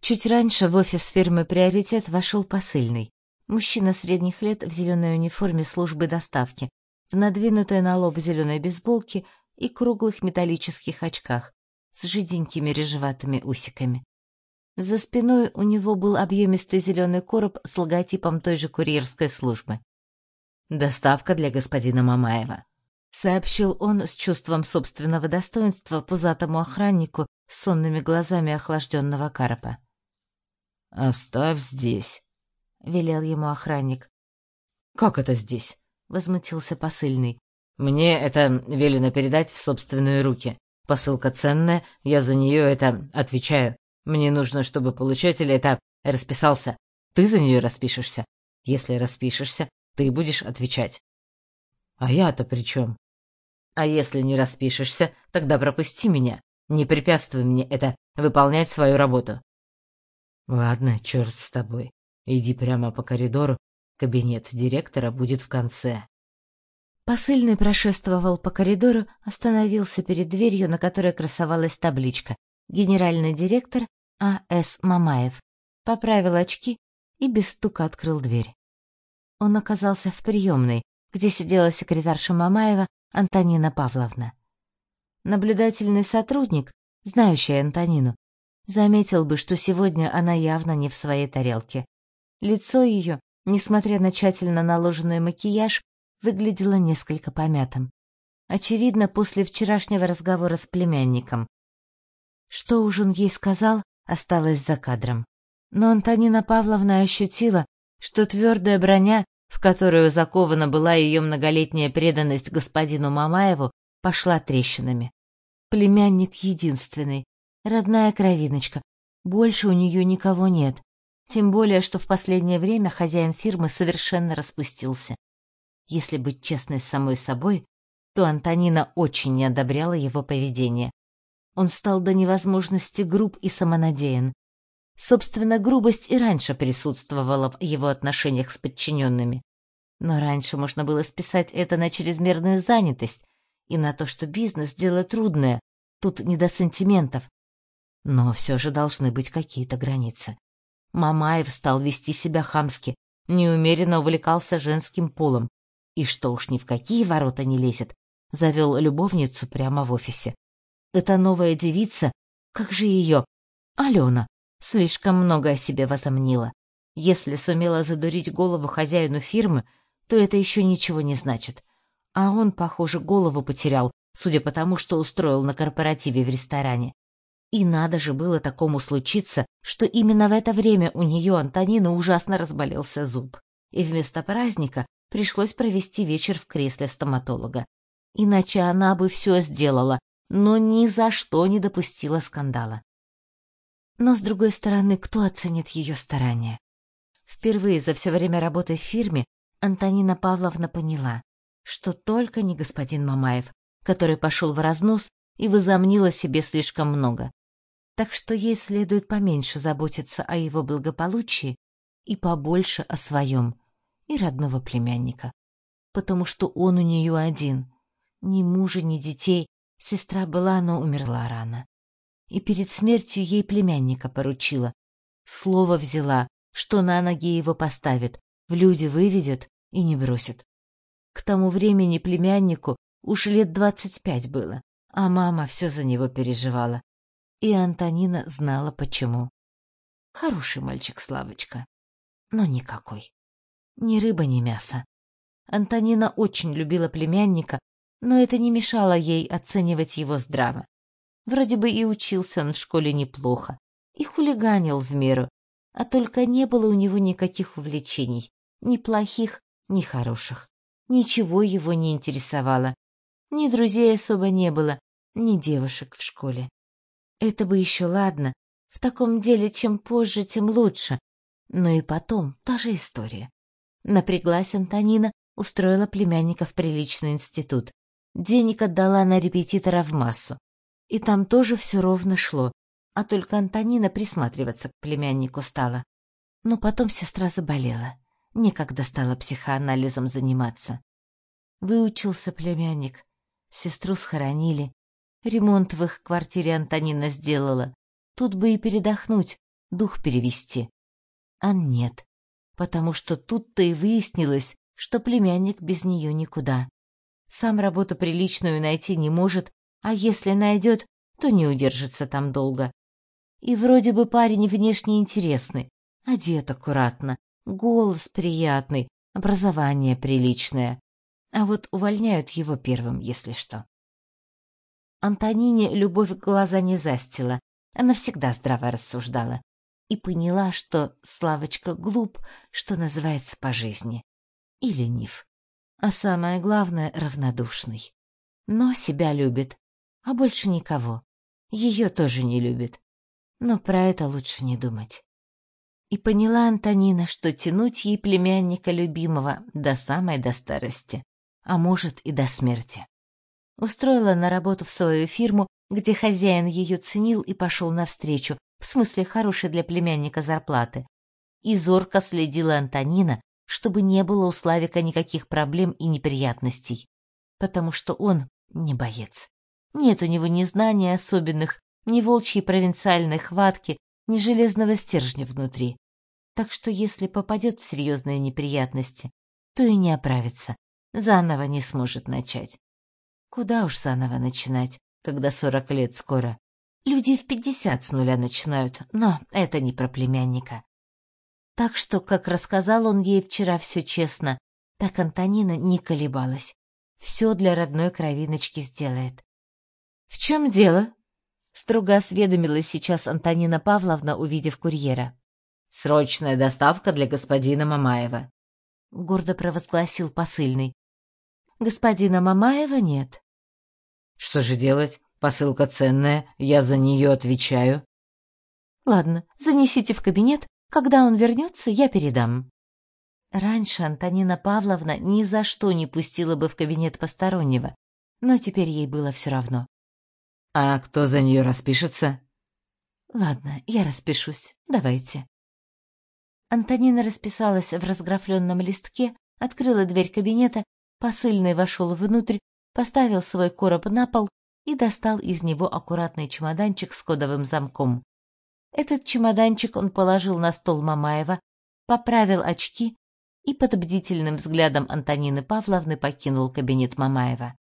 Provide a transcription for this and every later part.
Чуть раньше в офис фирмы «Приоритет» вошел посыльный. Мужчина средних лет в зеленой униформе службы доставки, в надвинутой на лоб зеленой бейсболке и круглых металлических очках с жиденькими рыжеватыми усиками. За спиной у него был объемистый зеленый короб с логотипом той же курьерской службы. «Доставка для господина Мамаева», — сообщил он с чувством собственного достоинства пузатому охраннику с сонными глазами охлажденного карпа. «Оставь здесь», — велел ему охранник. «Как это здесь?» — возмутился посыльный. «Мне это велено передать в собственные руки. Посылка ценная, я за нее это отвечаю. Мне нужно, чтобы получатель это расписался. Ты за нее распишешься. Если распишешься, ты будешь отвечать». «А я-то при чем?» «А если не распишешься, тогда пропусти меня. Не препятствуй мне это выполнять свою работу». Ладно, черт с тобой. Иди прямо по коридору. Кабинет директора будет в конце. Посыльный прошествовал по коридору, остановился перед дверью, на которой красовалась табличка «Генеральный директор А.С. Мамаев». Поправил очки и без стука открыл дверь. Он оказался в приемной, где сидела секретарша Мамаева Антонина Павловна. Наблюдательный сотрудник, знающий Антонину, заметил бы, что сегодня она явно не в своей тарелке. Лицо ее, несмотря на тщательно наложенный макияж, выглядело несколько помятым. Очевидно, после вчерашнего разговора с племянником. Что уж он ей сказал, осталось за кадром. Но Антонина Павловна ощутила, что твердая броня, в которую закована была ее многолетняя преданность господину Мамаеву, пошла трещинами. Племянник единственный, Родная кровиночка. Больше у нее никого нет. Тем более, что в последнее время хозяин фирмы совершенно распустился. Если быть честной с самой собой, то Антонина очень не одобряла его поведение. Он стал до невозможности груб и самонадеян. Собственно, грубость и раньше присутствовала в его отношениях с подчиненными. Но раньше можно было списать это на чрезмерную занятость и на то, что бизнес — дело трудное, тут не до сантиментов. Но все же должны быть какие-то границы. Мамаев стал вести себя хамски, неумеренно увлекался женским полом, и что уж ни в какие ворота не лезет, завел любовницу прямо в офисе. Эта новая девица, как же ее, Алена, слишком много о себе возомнила. Если сумела задурить голову хозяину фирмы, то это еще ничего не значит. А он, похоже, голову потерял, судя по тому, что устроил на корпоративе в ресторане. И надо же было такому случиться, что именно в это время у нее Антонина ужасно разболелся зуб. И вместо праздника пришлось провести вечер в кресле стоматолога. Иначе она бы все сделала, но ни за что не допустила скандала. Но, с другой стороны, кто оценит ее старания? Впервые за все время работы в фирме Антонина Павловна поняла, что только не господин Мамаев, который пошел в разнос и возомнил о себе слишком много так что ей следует поменьше заботиться о его благополучии и побольше о своем и родного племянника, потому что он у нее один, ни мужа, ни детей, сестра была, но умерла рано. И перед смертью ей племянника поручила, слово взяла, что на ноги его поставит, в люди выведет и не бросит. К тому времени племяннику уж лет двадцать пять было, а мама все за него переживала и Антонина знала почему. Хороший мальчик Славочка, но никакой. Ни рыба, ни мясо. Антонина очень любила племянника, но это не мешало ей оценивать его здраво. Вроде бы и учился он в школе неплохо, и хулиганил в меру, а только не было у него никаких увлечений, ни плохих, ни хороших. Ничего его не интересовало. Ни друзей особо не было, ни девушек в школе. Это бы еще ладно. В таком деле, чем позже, тем лучше. Но и потом та же история. Напряглась Антонина, устроила племянника в приличный институт. Денег отдала на репетитора в массу. И там тоже все ровно шло, а только Антонина присматриваться к племяннику стала. Но потом сестра заболела. Некогда стала психоанализом заниматься. Выучился племянник. Сестру схоронили. Ремонт в их квартире Антонина сделала. Тут бы и передохнуть, дух перевести. А нет, потому что тут-то и выяснилось, что племянник без нее никуда. Сам работу приличную найти не может, а если найдет, то не удержится там долго. И вроде бы парень внешне интересный, одет аккуратно, голос приятный, образование приличное. А вот увольняют его первым, если что. Антонине любовь глаза не застила, она всегда здраво рассуждала и поняла, что Славочка глуп, что называется по жизни, и ленив, а самое главное — равнодушный. Но себя любит, а больше никого. Ее тоже не любит, но про это лучше не думать. И поняла Антонина, что тянуть ей племянника любимого до самой до старости, а может и до смерти. Устроила на работу в свою фирму, где хозяин ее ценил и пошел навстречу, в смысле хорошей для племянника зарплаты. И зорко следила Антонина, чтобы не было у Славика никаких проблем и неприятностей, потому что он не боец. Нет у него ни знаний особенных, ни волчьей провинциальной хватки, ни железного стержня внутри. Так что если попадет в серьезные неприятности, то и не оправится, заново не сможет начать. Куда уж заново начинать, когда сорок лет скоро. Люди в пятьдесят с нуля начинают, но это не про племянника. Так что, как рассказал он ей вчера все честно, так Антонина не колебалась. Все для родной кровиночки сделает. — В чем дело? — строго осведомилась сейчас Антонина Павловна, увидев курьера. — Срочная доставка для господина Мамаева, — гордо провозгласил посыльный. — Господина Мамаева нет. — Что же делать? Посылка ценная, я за нее отвечаю. — Ладно, занесите в кабинет, когда он вернется, я передам. Раньше Антонина Павловна ни за что не пустила бы в кабинет постороннего, но теперь ей было все равно. А кто за нее распишется? Ладно, я распишусь. Давайте. Антонина расписалась в разграфленном листке, открыла дверь кабинета, посыльный вошел внутрь, поставил свой короб на пол и достал из него аккуратный чемоданчик с кодовым замком. Этот чемоданчик он положил на стол Мамаева, поправил очки и под бдительным взглядом Антонины Павловны покинул кабинет Мамаева.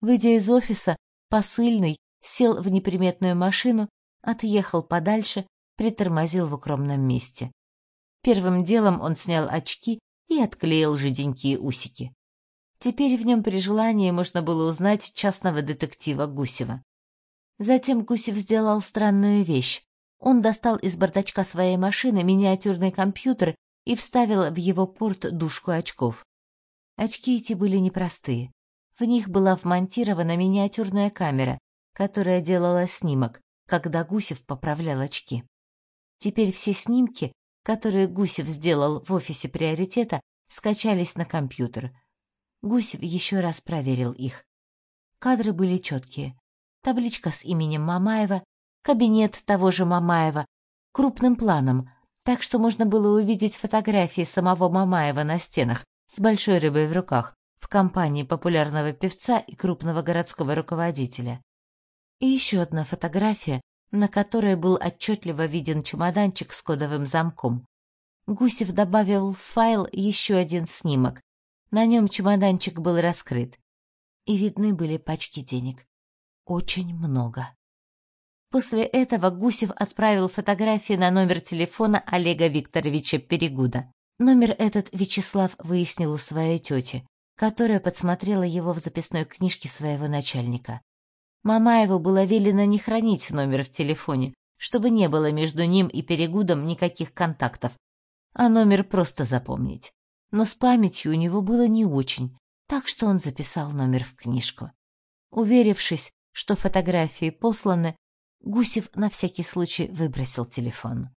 Выйдя из офиса, посыльный сел в неприметную машину, отъехал подальше, притормозил в укромном месте. Первым делом он снял очки и отклеил жиденькие усики. Теперь в нем при желании можно было узнать частного детектива Гусева. Затем Гусев сделал странную вещь. Он достал из бардачка своей машины миниатюрный компьютер и вставил в его порт дужку очков. Очки эти были непростые. В них была вмонтирована миниатюрная камера, которая делала снимок, когда Гусев поправлял очки. Теперь все снимки, которые Гусев сделал в офисе приоритета, скачались на компьютер. Гусев еще раз проверил их. Кадры были четкие. Табличка с именем Мамаева, кабинет того же Мамаева, крупным планом, так что можно было увидеть фотографии самого Мамаева на стенах с большой рыбой в руках, в компании популярного певца и крупного городского руководителя. И еще одна фотография, на которой был отчетливо виден чемоданчик с кодовым замком. Гусев добавил в файл еще один снимок. На нем чемоданчик был раскрыт. И видны были пачки денег. Очень много. После этого Гусев отправил фотографии на номер телефона Олега Викторовича Перегуда. Номер этот Вячеслав выяснил у своей тети которая подсмотрела его в записной книжке своего начальника. Мамаеву было велено не хранить номер в телефоне, чтобы не было между ним и Перегудом никаких контактов, а номер просто запомнить. Но с памятью у него было не очень, так что он записал номер в книжку. Уверившись, что фотографии посланы, Гусев на всякий случай выбросил телефон.